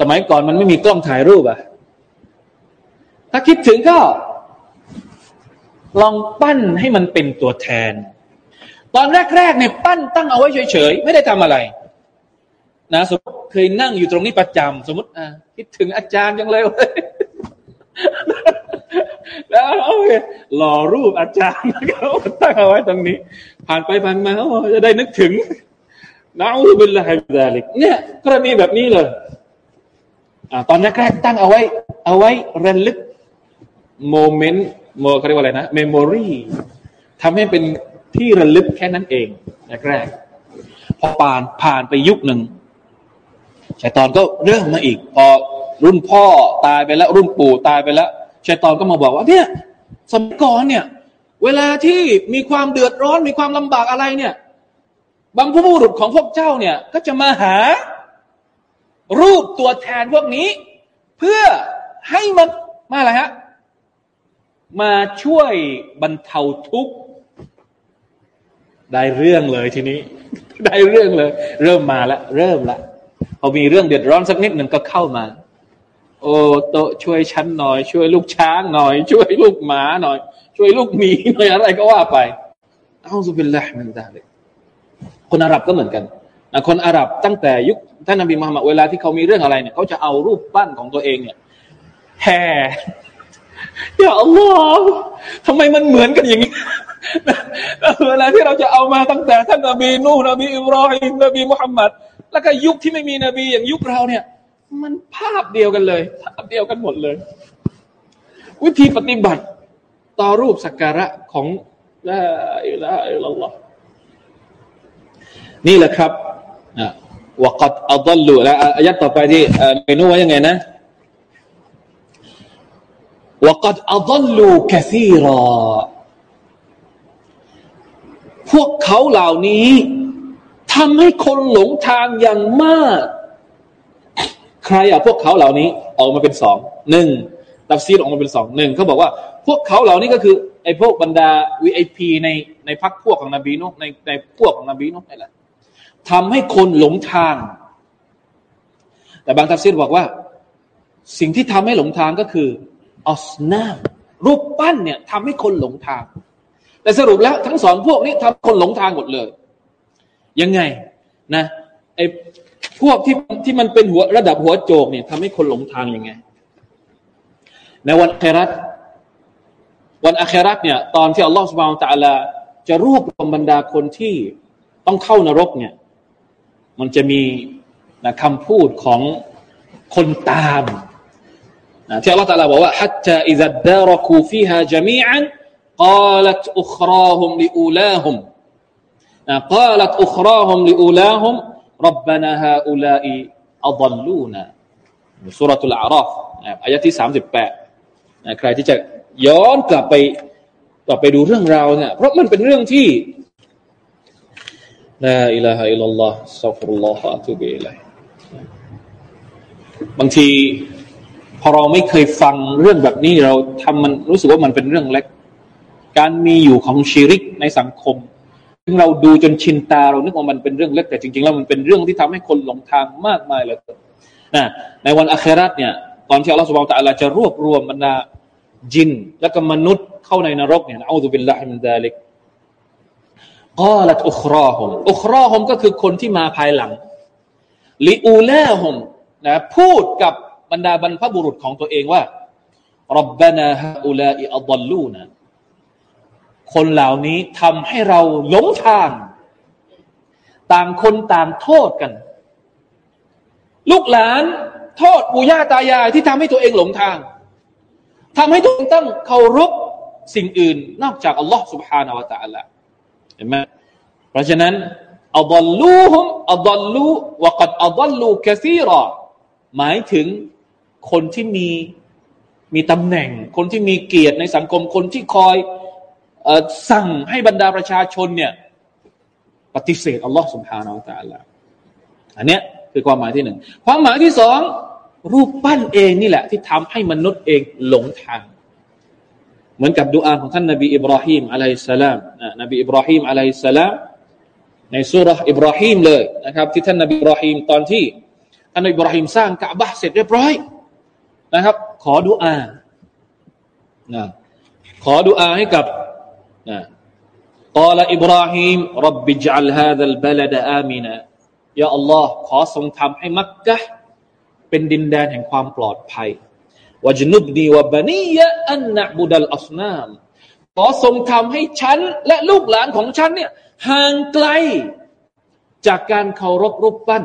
สมัยก่อนมันไม่มีกล้องถ่ายรูปอะถ้าคิดถึงก็ ลองปั้นให้มันเป็นตัวแทน ตอนแรกๆเนี่ยปั้นตั้งเอาไว้เฉยๆ ไม่ได้ทำอะไร นะสมมติเคยนั่งอยู่ตรงนี้ประจำสมมติอ่าคิดถึงอาจารย์ยังเลย แล้วโอเคหล่อรูปอาจารย์เขาตั้งเอาไว้ตรงนี้ ผ่านไปผ่านมาจะได้นึกถึงنعوذ بالله من ذلكเนี่ยกรณีแบบนี้เลยอ่าตอนแรกๆตั้งเอาไว้ เอาไว้ระลึก moment mo เขาเรียกว่าอะไรนะ memory ทำให้เป็นที่ระลึกแค่นั้นเองแรกพอผ่านผ่านไปยุคหนึ่งชัยตอนก็เริ่มมาอีก พอรุ่นพ่อตายไปแล้ว รุ่นปู่ตายไปแล้ว ชายตอนก็มาบอกว่าเนี่ยสมัยก่อนเนี่ย เวลาที่มีความเดือดร้อน มีความลำบากอะไรเนี่ย บางผู้บุรุษของพวกเจ้าเนี่ย ก็จะมาหา รูปตัวแทนพวกนี้ เพื่อให้มันมาอะไรฮะมาช่วยบรรเทาทุกข์ได้เรื่องเลยทีนี้ ได้เรื่องเลย เริ่มมาแล้วเริ่มละพอมีเรื่องเดือดร้อนสักนิดหนึ่งก็เข้ามา โอ้โตช่วยฉันหน่อย ช่วยลูกช้างหน่อย ช่วยลูกหมาหน่อย ช่วยลูกหมีหน่อยอะไรก็ว่าไปเอาสุบิลละมันได้เลยคนอาหรับก็เหมือนกันคนอาหรับตั้งแต่ยุคท่านนบีมุฮัมมัดเวลาที่เขามีเรื่องอะไรเนี่ยเขาจะเอารูปปั้นของตัวเองเนี่ยแห่อย่าอัลลอฮ์ทำไมมันเหมือนกันอย่างนี้เวลาที่เราจะเอามาตั้งแต่ท่านนบีนูนบีอิบรอฮิมนบีมุฮัมมัดแล้วก็ยุคที่ไม่มีนบีอย่างยุคเราเนี่ย มันภาพเดียวกันเลย ภาพเดียวกันหมดเลย วิธีปฏิบัติต่อรูปสักการะของละอิละอิลลอฮ์นี่แหละครับวกัดอัลลูและอายัดต่อไปที่เมนูว่ายังไงนะวกัดอัลลูคซีรอพวกเขาเหล่านี้ทำให้คนหลงทางอย่างมาก ใครอะพวกเขาเหล่านี้ออกมาเป็นสองหนึ่งตัฟซีรออกมาเป็นสองหนึ่งเขาบอกว่าพวกเขาเหล่านี้ก็คือไอ้พวกบรรดาวีไอพีในในพักพวกของนบีนุในในพวกของนบีนุนี่แหละทำให้คนหลงทาง แต่บางทัฟซีรบอกว่า สิ่งที่ทำให้หลงทางก็คือออสนารูปปั้นเนี่ยทำให้คนหลงทาง แต่สรุปแล้วทั้งสองพวกนี้ทำคนหลงทางหมดเลย ยังไงนะไอ้ พวกที่ที่มันเป็นหัวระดับหัวโจกเนี่ยทำให้คนหลงทางยังไง ในวันอัคราตวันอัคราตเนี่ย ตอนที่อัลลอฮฺสุบานตะลาจะรวบรวมบรรดาคนที่ต้องเข้านรกเนี่ยมันจะมีนะคำพูดของคนตามนะที่อัลลอฮฺตรัสบอกว่า حتى إذا اداركوا فيها جميعا قالت أخراهم لأولاهم قالت أخراهم لأولاهم ربنا هؤلاء أضلونا สุรทูลอาราฟอายะที่สามสิบแปดใครที่จะย้อนกลับไปกลับไปดูเรื่องราวเนี่ยเพราะมันเป็นเรื่องที่ลาอิลาฮะอิลลัลลอฮ์สัฟรุลลอฮ์อะตุบิอิลัยบางที พอเราไม่เคยฟังเรื่องแบบนี้เราทำมันรู้สึกว่ามันเป็นเรื่องเล็ก การมีอยู่ของชีริกในสังคม ซึ่งเราดูจนชินตาเรานึกว่ามันเป็นเรื่องเล็กแต่จริง ๆ แล้วมันเป็นเรื่องที่ทำให้คนหลงทางมากมายเลยนะในวันอัคราตเนี่ยตอนที่อัลลอฮฺسبحانه وتعالىจะรวบรวมบรรดาญิน และก็มนุษย์เข้าในนรกเนี่ยأعوذ بالله من ذلك قالت أخراهم أخراهمก็คือคนที่มาภายหลังلأولاهمนะพูดกับบรรดาบรรพบุรุษของตัวเองว่าربنا هؤلاء أضلونا คนเหล่านี้ทำให้เราหลงทาง ต่างคนต่างโทษกัน ลูกหลานโทษปู่ย่าตายายที่ทำให้ตัวเองหลงทางทำให้ตัวเองต้องเคารพสิ่งอื่น นอกจากอัลลอฮ์ سبحانه และ تعالى เห็นไหมเพราะฉะนั้นอัลลูฮุมอัลลูวกัดอัลลูกซีรอหมายถึงคนที่มีมีตำแหน่ง คนที่มีเกียรติในสังคมคนที่คอยอ สั่งให้บรรดาประชาชนเนี่ยปฏิเสธอัลลอฮ์สุบฮานาอัลตะลาอันเนี้ยคือความหมายที่หนึ่งความหมายที่สองรูปปั้นเองนี่แหละ ที่ทำให้มนุษย์เองหลงทาง เหมือนกับดูอาของท่านนบีอิบราฮิมอะลัยฮิสสลามนบีอิบราฮิมอะลัยฮิสสลามในสุรอิบราฮิมเลยนะครับ ที่ท่านนบีอิบราฮิมตอนที่ท่านนบีอิบราฮิมสร้างกะบะเสร็จเรียบร้อยนะครับ ขอดูอานะขอดูอาให้กับ นะกอลอิบราฮิมรับบิจัลฮาดัลบลดอามินะยาอัลลอฮ์ขอทรงทำให้มักกะเป็นดินแดนแห่งความปลอดภัยวจนุบนีวะบานียะอันนะบุดัลอัสนามขอทรงทำให้ฉัน และลูกหลานของฉันเนี่ยห่างไกล จากการเคารพรูปปั้น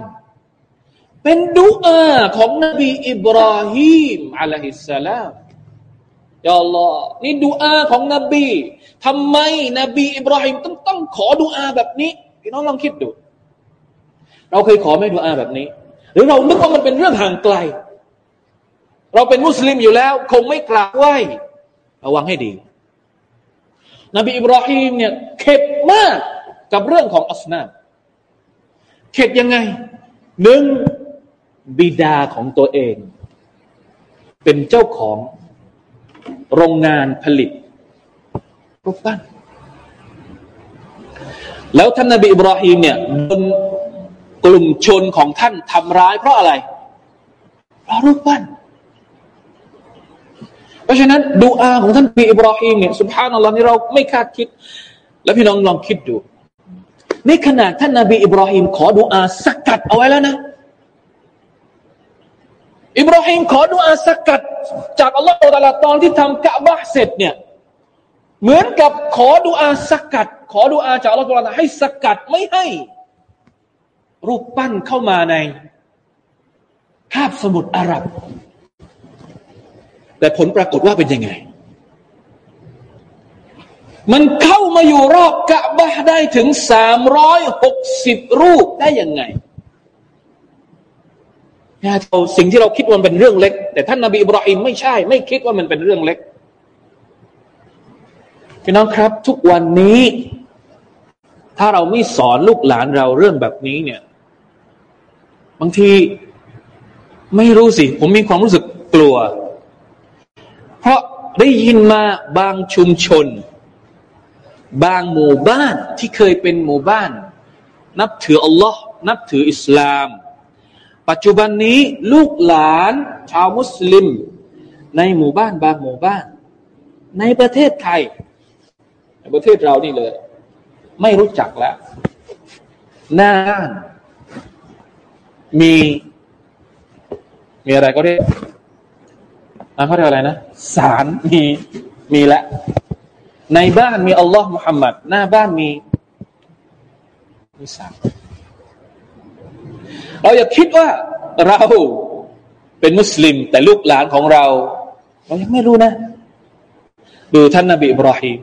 เป็นดุอาของนบีอิบราฮิมอะลัยฮิสสลาม ยาอัลอนี่ดุอาของนบีทำไมนบีอิบราฮิมต้องต้องขอดุอาแบบนี้พี่น้องลองคิดดู เราเคยขอไหมดุอาแบบนี้ หรือเรานึกว่ามันเป็นเรื่องห่างไกล เราเป็นมุสลิมอยู่แล้ว คงไม่กราบไหว้ระวังให้ดี นบีอิบราฮิมเนี่ยเข็ดมากกับเรื่องของอัสนามเข็ดยังไงหนึ่งบิดาของตัวเอง เป็นเจ้าของ โรงงานผลิตรูปปั้นแล้วท่านนบีอิบราฮิมเนี่ยโดนกลุ่มชนของท่านทำร้ายเพราะอะไร เพราะรูปปั้น เพราะฉะนั้นดูอาของท่านนบีอิบราฮิมเนี่ยสุภาพนัลลอฮ์นี่เราไม่คาดคิด แล้วพี่น้องลองคิดดูในขณะท่านนบีอิบราฮิมขอดูอาสกัดเอาไว้แล้วนะ อิบราฮิมขอดุอาสกัด จากอัลลอฮฺตาลาตอนที่ทำกะบะเสร็จเนี่ยเหมือนกับขอดุอาสกัด ขอดุอาจากอัลลอฮฺตาลาให้สกัดไม่ให้ รูปปั้นเข้ามาในคาบสมุทรอาหรับ แต่ผลปรากฏว่าเป็นยังไง มันเข้ามาอยู่รอบกะบะได้ถึงสามร้อยหกสิบรูปได้ยังไง นะสิ่งที่เราคิดว่ามันเป็นเรื่องเล็ก แต่ท่านนาบีอิบราฮิมไม่ใช่ ไม่คิดว่ามันเป็นเรื่องเล็กพี่น้องครับ ทุกวันนี้ ถ้าเราไม่สอนลูกหลานเราเรื่องแบบนี้เนี่ย บางทีไม่รู้สิ ผมมีความรู้สึกกลัว เพราะได้ยินมาบางชุมชน บางหมู่บ้านที่เคยเป็นหมู่บ้าน นับถืออัลลอฮ์นับถืออิสลาม ปัจจุบันนี้ลูกหลานชาวมุสลิม ในหมู่บ้านบางหมู่บ้าน ในประเทศไทย ในประเทศเรานี่เลย ไม่รู้จักแล้วหน้ามี มีอะไรก็เรียกอ่าเขาเรียกอะไรนะสารมีมีแล้วในบ้านมีอัลลอฮ์มุฮัมมัดหน้าบ้านมีมีสาร เราอย่าคิดว่าเราเป็นมุสลิม แต่ลูกหลานของเรา เรายังไม่รู้นะ ดูท่านนาบีอิบราฮิม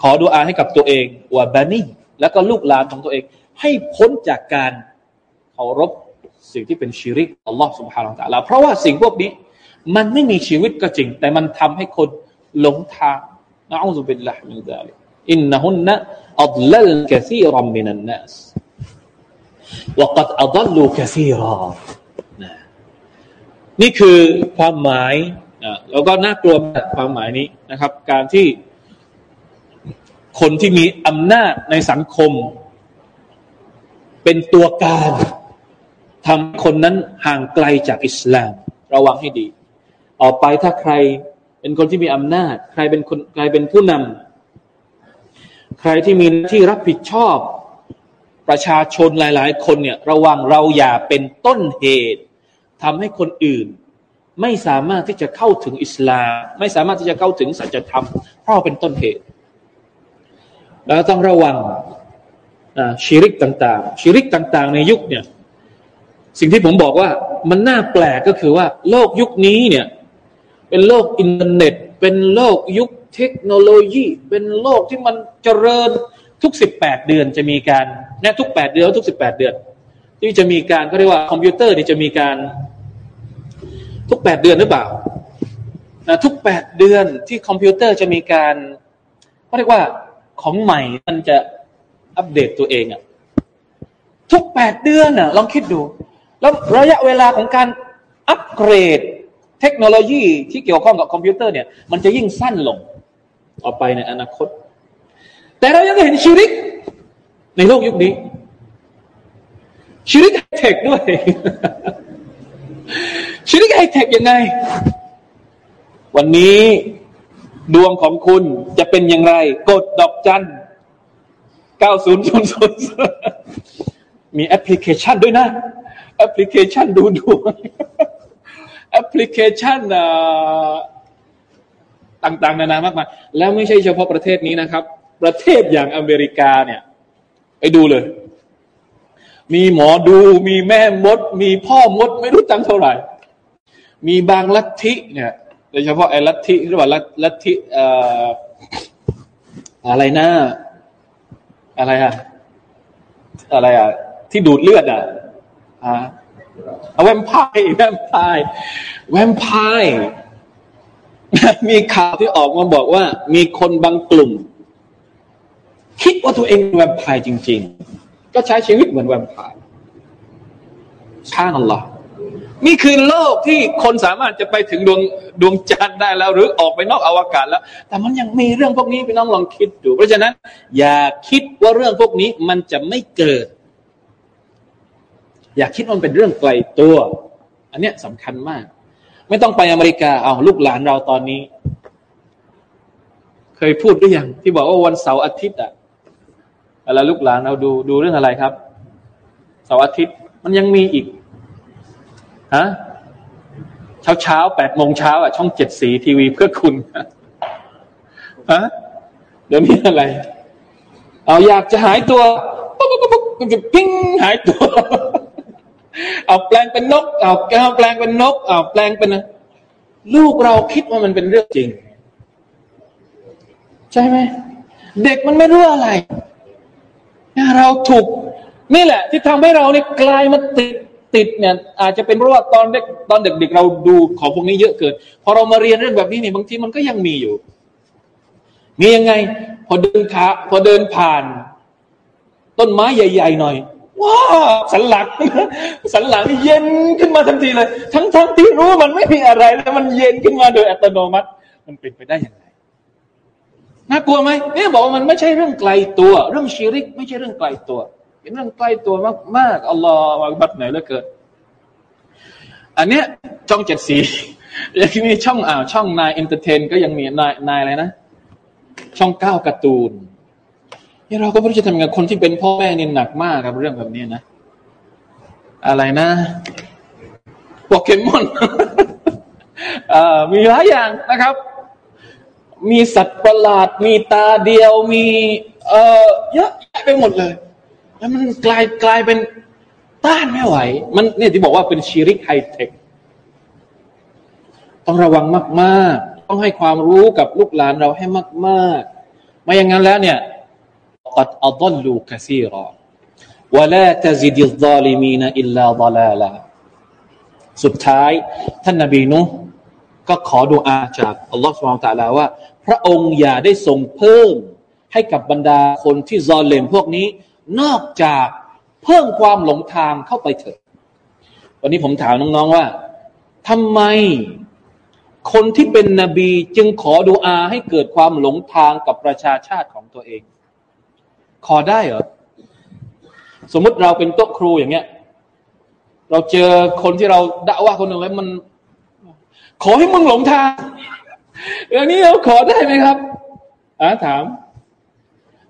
ขอดุอาให้กับตัวเองว่าบานีแล้วก็ลูกหลานของตัวเอง ให้พ้นจากการเคารพสิ่งที่เป็นชีริกอัลลอฮ์سبحان اللهเพราะว่าสิ่งพวกนี้ มันไม่มีชีวิตก็จริง แต่มันทำให้คนหลงทางنعوذ بالله من ذلك إنهن أضللن كثيرا من الناس وقد أضلوا كثيراนี่คือความหมายแล้วก็น่ากลัวความหมายนี้นะครับ การที่คนที่มีอำนาจในสังคม เป็นตัวการทำคนนั้นห่างไกลจากอิสลาม ระวังให้ดี ออกไปถ้าใครเป็นคนที่มีอำนาจ ใครเป็นคนใครเป็นผู้นำใครที่มีหน้าที่รับผิดชอบ ประชาชนหลาย ๆ คนเนี่ยระวังเราอย่าเป็นต้นเหตุทำให้คนอื่น ไม่สามารถที่จะเข้าถึงอิสลาม ไม่สามารถที่จะเข้าถึงสัจธรรมเพราะเป็นต้นเหตุ แล้วต้องระวังชีริกต่าง ๆชีริกต่าง ๆ ในยุคเนี่ยสิ่งที่ผมบอกว่ามันน่าแปลกก็คือว่า โลกยุคนี้เนี่ยเป็นโลกอินเทอร์เน็ต เป็นโลกยุคเทคโนโลยี เป็นโลกที่มันเจริญ ทุกสิบแปดเดือนจะมีการเนี่ยทุกแปดเดือนทุกสิบแปดเดือน ที่จะมีการก็เรียกว่าคอมพิวเตอร์นี่จะมีการทุกแปดเดือนหรือเปล่านะทุกแปดเดือนที่คอมพิวเตอร์จะมีการเขาเรียกว่าของใหม่มันจะอัปเดตตัวเองอะทุกแปดเดือนอะลองคิดดู แล้วระยะเวลาของการอัปเกรดเทคโนโลยีที่เกี่ยวข้องกับคอมพิวเตอร์เนี่ย มันจะยิ่งสั้นลง ออกไปในอนาคต แต่เรายังเห็นชีริก ในโลกยุคนี้ชีริกไฮเทคด้วยชีริกไฮเทคยังไง วันนี้ดวงของคุณจะเป็นอย่างไร กดดอกจันเก้าศูนย์ศูนย์ศูนย์มีแอปพลิเคชันด้วยนะ แอปพลิเคชันดูดวงแอปพลิเคชันต่างๆ นานามากมายแล้วไม่ใช่เฉพาะประเทศนี้นะครับ ประเทศอย่างอเมริกาเนี่ยไปดูเลย มีหมอดูมีแม่มด มีพ่อมด ไม่รู้จังเท่าไหร่ มีบางลัทธิเนี่ยโดยเฉพาะไอ้ลัทธิที่ว่าลัทธิอะไรนะ อะไรอะอะไรอะที่ดูดเลือดอะอ่าแวมไพร์แวมไพร์แวมไพร์มีข่าวที่ออกมาบอกว่า มีคนบางกลุ่ม คิดว่าตัวเองแวมไพร์จริง ๆ ก็ใช้ชีวิตเหมือนแวมไพร์ช่างอัลลอฮ์นี่คือโลกที่คนสามารถจะไปถึงดวงดวงจันทร์ได้แล้ว หรือออกไปนอกอวกาศแล้ว แต่มันยังมีเรื่องพวกนี้พี่น้องลองคิดดู เพราะฉะนั้น อย่าคิดว่าเรื่องพวกนี้มันจะไม่เกิด อย่าคิดว่ามันเป็นเรื่องไกลตัว อันเนี้ยสำคัญมาก ไม่ต้องไปอเมริกาเอาลูกหลานเราตอนนี้ เคยพูดหรือยังที่บอกว่าวันเสาร์อาทิตย์อะ แล้วลูกหลานเราดูดูเรื่องอะไรครับเสาร์อาทิตย์มันยังมีอีกฮะเช้าเช้าแปดโมงเช้าอะช่องเจ็ดสีทีวีเพื่อคุณฮะเดี๋ยวนี้อะไร เอาอยากจะหายตัวปุ๊บปุ๊บปุ๊บมันจะปิ้งหายตัว เอาแปลงเป็นนก เอาแก้วแปลงเป็นนก เอาแปลงเป็นลูกเราคิดว่ามันเป็นเรื่องจริง ใช่ไหมเด็กมันไม่รู้อะไร เราถูกนี่แหละ ที่ทำให้เราเนี่ยกลายมาติดติดเนี่ยอาจจะเป็นเพราะว่าตอนเด็กตอนเด็กๆเราดูของพวกนี้เยอะเกิน พอเรามาเรียนเรื่องแบบนี้เนี่ยบางทีมันก็ยังมีอยู่ มียังไง พอเดินขาพอเดินผ่าน ต้นไม้ใหญ่ ๆ หน่อยว้าสันหลังสันหลังเย็นขึ้นมาทันทีเลย ทั้งๆทที่รู้มันไม่มีอะไรแล้วมันเย็นขึ้นมาโดยอัตโนมัติ มันเป็นไปได้อย่างไร น่ากลัวไหมเนี่ยบอกว่ามันไม่ใช่เรื่องไกลตัว เรื่องชีริก ไม่ใช่เรื่องไกลตัว เป็นเรื่องใกล้ตัวมากมากอัลลอฮฺบัดไหนแล้วเกิดอันเนี้ยช่องเจ็ดสียังมีช่องอ่าวช่อง Nine Entertain ก็ยังมี Nine Nine อะไรนะ ช่องเก้าการ์ตูนนี่เราก็ไม่รู้จะทำยังไงคนที่เป็นพ่อแม่นี่หนักมากครับเรื่องแบบนี้นะ อะไรนะโปเกมอนมีหลายอย่างนะครับ มีสัตว์ประหลาด มีตาเดียว มีเอ่อเยอะแยะไปหมดเลย แล้วมันกลายกลายเป็นต้านไม่ไหว มันเนี่ยที่บอกว่าเป็นชีริกไฮเทค ต้องระวังมากๆ ต้องให้ความรู้กับลูกหลานเราให้มากๆ ไม่อย่างนั้นแล้วเนี่ยقد أضلوا كثيرا ولا تزد الظالمين إلا ضلالاสุดท้าย ท่านนบีนูหฺ ก็ขอดุอาจากอัลลอฮฺسبحانه وتعالىว่า พระองค์อย่าได้ทรงเพิ่มให้กับบรรดาคนที่ซอเลมพวกนี้ นอกจากเพิ่มความหลงทางเข้าไปเถิดวันนี้ผมถามน้องๆว่าทำไมคนที่เป็นนบีจึงขอดูอาให้เกิดความหลงทางกับประชาชาติของตัวเอง ขอได้เหรอ สมมติเราเป็นโต๊ะครูอย่างเงี้ย เราเจอคนที่เราด่าว่าคนหนึ่งแล้วมัน ขอให้มึงหลงทางอย่างนี้เราขอได้ไหมครับอ่าถาม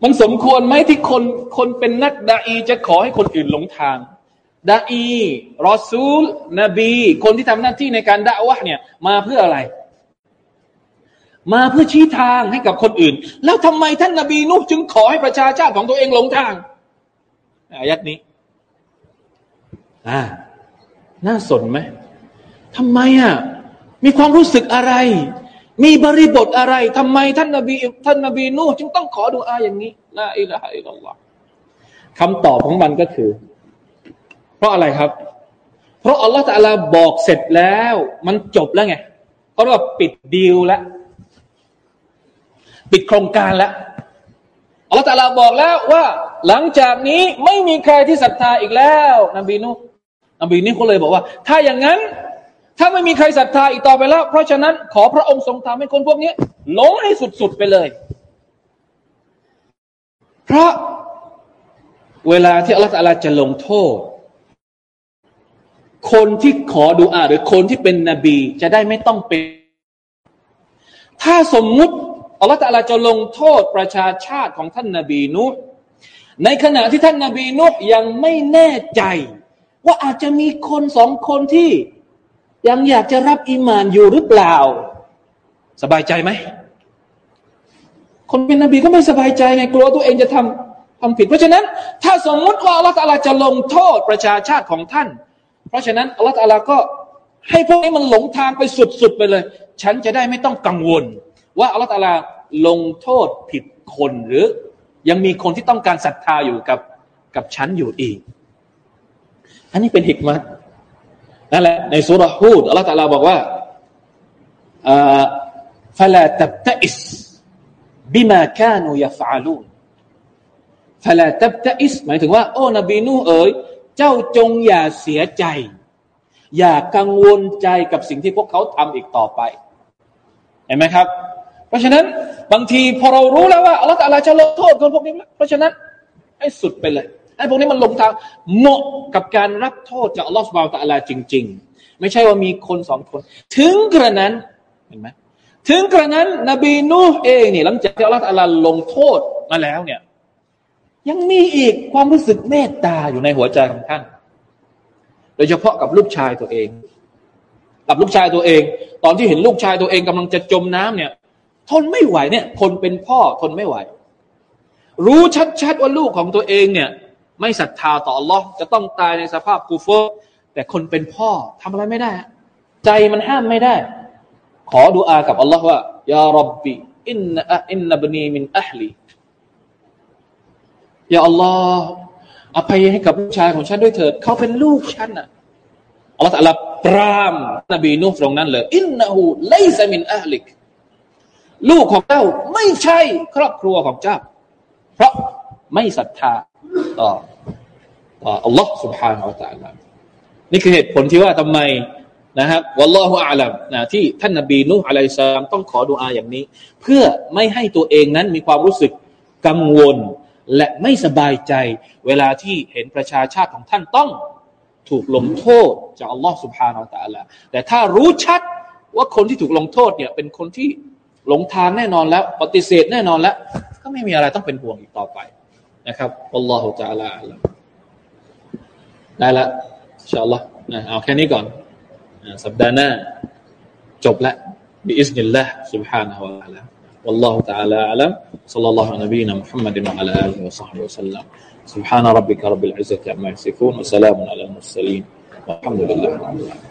มันสมควรไหมที่คนคนเป็นนักดาอีจะขอให้คนอื่นหลงทางดาอีรอซูล นบี คนที่ทำหน้าที่ในการด่าวะเนี่ย มาเพื่ออะไร มาเพื่อชี้ทางให้กับคนอื่น แล้วทำไมท่านนบีนุจึงขอให้ประชาชาติของตัวเองหลงทางอายัดนี้ อ่า น่าสนไหมทำไมอะ มีความรู้สึกอะไร มีบริบทอะไรทำไมท่านนบีท่านนบีนูจึงต้องขอดูอาอย่างนี้ละอิละฮะอิลลอฮ์คำตอบของมันก็คือ เพราะอะไรครับ เพราะอัลลอฮฺตะลาบอกเสร็จแล้ว มันจบแล้วไงเขาเรียกว่าปิดดีลแล้วปิดโครงการแล้วอัลลอฮฺตะลาบอกแล้วว่า หลังจากนี้ไม่มีใครที่ศรัทธาอีกแล้ว นบีนูนบีนี่เขาเลยบอกว่า ถ้าอย่างนั้น ถ้าไม่มีใครศรัทธาอีกต่อไปแล้ว เพราะฉะนั้นขอพระองค์ทรงทำให้คนพวกนี้หลงให้สุดๆไปเลย เพราะเวลาที่อัลลอฮฺจะลงโทษ คนที่ขอดูอาหรือคนที่เป็นนบีจะได้ไม่ต้องเป็น ถ้าสมมุติอัลลอฮฺจะลงโทษประชาชาติของท่านนาบีนุในขณะที่ท่านนาบีนุยังไม่แน่ใจ ว่าอาจจะมีคนสองคนที่ ยังอยากจะรับอิมานอยู่หรือเปล่า สบายใจไหม คนเป็นนบีก็ไม่สบายใจไงกลัวตัวเองจะทำทำผิด เพราะฉะนั้น ถ้าสมมุติว่าอัลลอฮฺจะลงโทษประชาชาติของท่าน เพราะฉะนั้นอัลลอฮฺก็ให้พวกนี้มันหลงทางไปสุดๆไปเลย ฉันจะได้ไม่ต้องกังวล ว่าอัลลอฮฺลงโทษผิดคนหรือ ยังมีคนที่ต้องการศรัทธาอยู่กับกับฉันอยู่อีก อันนี้เป็นหิกมัต นั่นแหละในสุรฮูดอัลลอฮฺตะลาบอกว่าฟลาตับตะอิสบิมาคานูยฟาลูนฟลาตับตะอิสหมายถึงว่า โอ้นบีนูเอ๋ยเจ้าจงอย่าเสียใจ อย่ากังวลใจกับสิ่งที่พวกเขาทำอีกต่อไป เห็นไหมครับ เพราะฉะนั้นบางทีพอเรารู้แล้วว่าอัลลอฮฺตะลาจะลงโทษคนพวกนี้ เพราะฉะนั้นให้สุดไปเลย ไอ้พวกนี้มันลงทางเหมาะกับการรับโทษจากอัลลอฮฺสุบานตะลาจริง ๆ ไม่ใช่ว่ามีคนสองคน ถึงกระนั้นเห็นไหมถึงกระนั้น นบีนูเองนี่หลังจากที่อัลลอฮฺตะลาลงโทษมาแล้วเนี่ย ยังมีอีกความรู้สึกเมตตาอยู่ในหัวใจของท่าน โดยเฉพาะกับลูกชายตัวเอง กับลูกชายตัวเอง ตอนที่เห็นลูกชายตัวเองกำลังจะจมน้ำเนี่ย ทนไม่ไหวเนี่ย คนเป็นพ่อทนไม่ไหว รู้ชัดๆว่าลูกของตัวเองเนี่ย ไม่ศรัทธาต่อ Allah จะต้องตายในสภาพกูฟอแต่คนเป็นพ่อทำอะไรไม่ได้ ใจมันห้ามไม่ได้ ขอดุอากับ Allah ว่ายารับบีอินนะอินนบนีมินอัลลียาอัลลอฮ์อภัยให้กับลูกชายของฉันด้วยเถิด เขาเป็นลูกฉันอะอัลลอฮ์ตะลาปรามนบีนูตรงนั้นเลยอินนะฮูไลซามินอัลลิกลูกของเจ้าไม่ใช่ครอบครัวของเจ้า เพราะไม่ศรัทธาต่อ ต่ออัลลอฮ์ سبحانه และ تعالى นี่คือเหตุผลที่ว่าทำไมนะครับวัลลอฮุอาลัมนะที่ท่านนบีนูอะลัยสลามต้องขอดุอาอย่างนี้ เพื่อไม่ให้ตัวเองนั้นมีความรู้สึกกังวลและไม่สบายใจเวลาที่เห็นประชาชาติของท่านต้องถูกลงโทษจากอัลลอฮ์สุบฮานาอัลตะลาแต่ถ้ารู้ชัดว่าคนที่ถูกลงโทษเนี่ยเป็นคนที่หลงทางแน่นอนแล้ว ปฏิเสธแน่นอนแล้ว ก็ไม่มีอะไรต้องเป็นห่วงอีกต่อไปนะครับอัลลอฮฺจะลา ได้ละอินชาอัลลอฮ์นะเอาแค่นี้ก่อนสัปดาห์หน้าจบละบิอิสนิลลาห์ سبحانه และ تعالى والله تعالى أعلم صلى الله على نبينا محمد وعلى آله وصحبه وسلم سبحان ربك رب العزة عما يصفون وسلام على المرسلين والحمد لله رب العالمين